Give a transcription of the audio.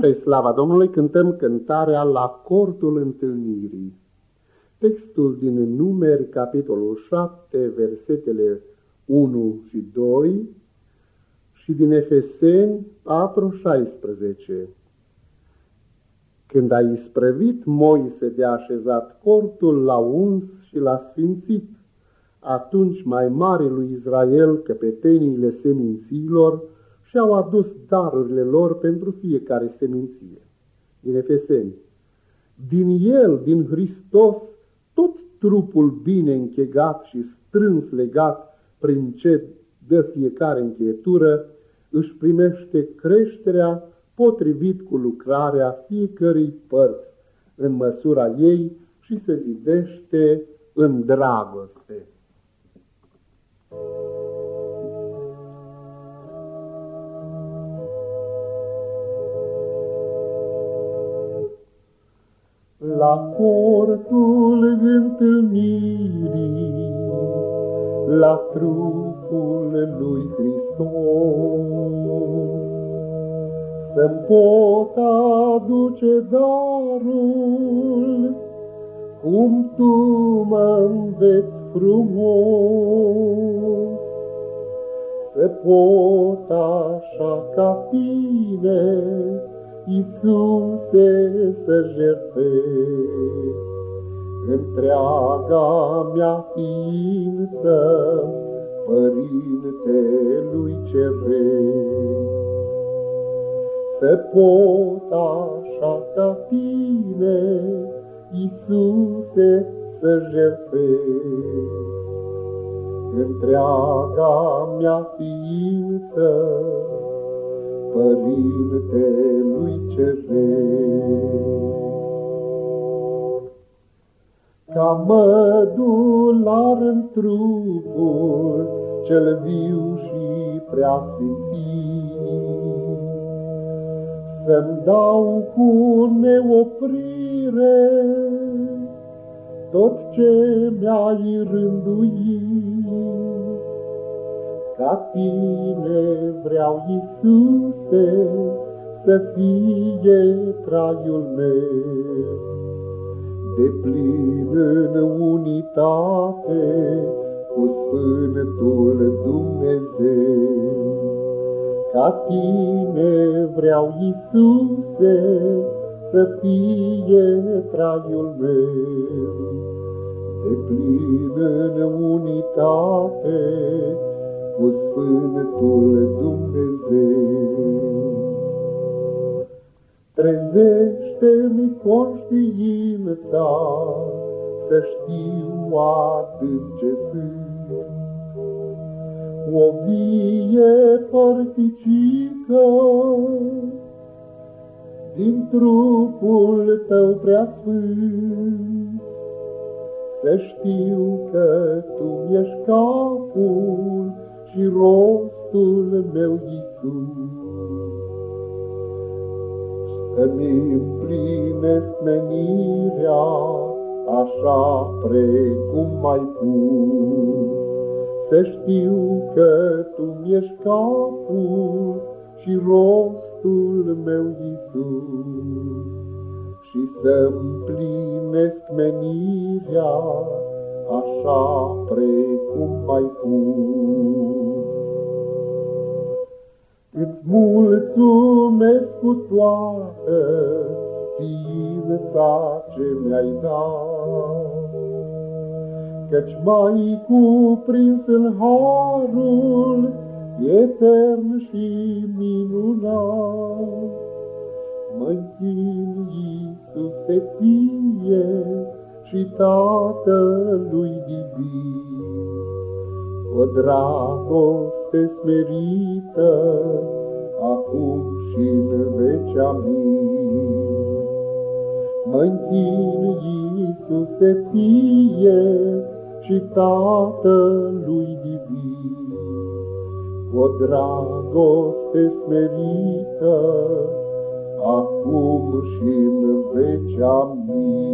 Spre slava Domnului cântăm cântarea la cortul întâlnirii. Textul din Numeri, capitolul 7, versetele 1 și 2 și din Efeseni 4, 16. Când a isprăvit Moise de așezat cortul, l-a uns și l-a sfințit. Atunci mai mare lui Israel, căpeteniile seminților, și-au adus darurile lor pentru fiecare seminție. Din Efeseni. Din el, din Hristos, tot trupul bine închegat și strâns legat prin ce dă fiecare încheietură, își primește creșterea potrivit cu lucrarea fiecărei părți în măsura ei și se zidește în dragoste. La cortul întâlnirii, la trupul lui Hristos, Să-mi pot aduce darul, cum Tu mă înveți frumos. Să pot așa ca Tine, Iisuse, să jertfesc întreaga mea ființă, Părinte lui Ceresc. Să pot așa ca tine, Iisuse, să jertfesc întreaga mea ființă, Părinte lui Ceresc. Ca mădular în trupul cel viu și prea Să-mi dau cu neoprire tot ce mi-ai rânduit. Ca tine vreau, Iisuse, să fie traiul meu. De plin în unitate cu Sfântul Dumnezeu. Ca tine vreau, Iisuse, să fie traiul meu. De plin în unitate cu Sfântul Dumnezeu. Trezește-mi conștiința să știu atât ce sunt. O vie părticică din trupul tău prea sfânt, să știu că tu ești capul și rostul meu, Iisus. Să-mi împlinesc menirea așa precum mai pus. Să știu că tu ești capul și rostul meu, Iisus. Și să împlinesc menirea așa precum mai pus. Îți mulțumesc cu toată ființa ce mi-ai dat, Căci mai cuprins în harul etern și minunat. Mă-nchin, Iisuse, ție și Tatălui Divin, o dragoste smerită, acum și în vecea mie. Mă-nchin, Iisuse, ție și Tatălui Divin, o dragoste smerită, acum și în vecea mie.